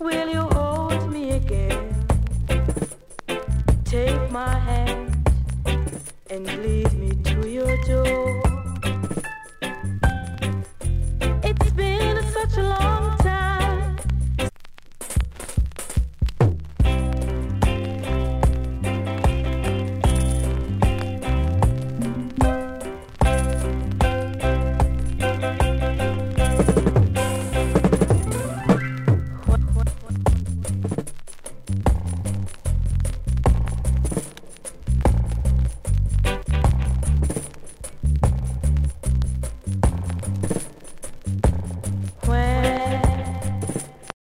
Will you hold me again? Take my hand and lead me.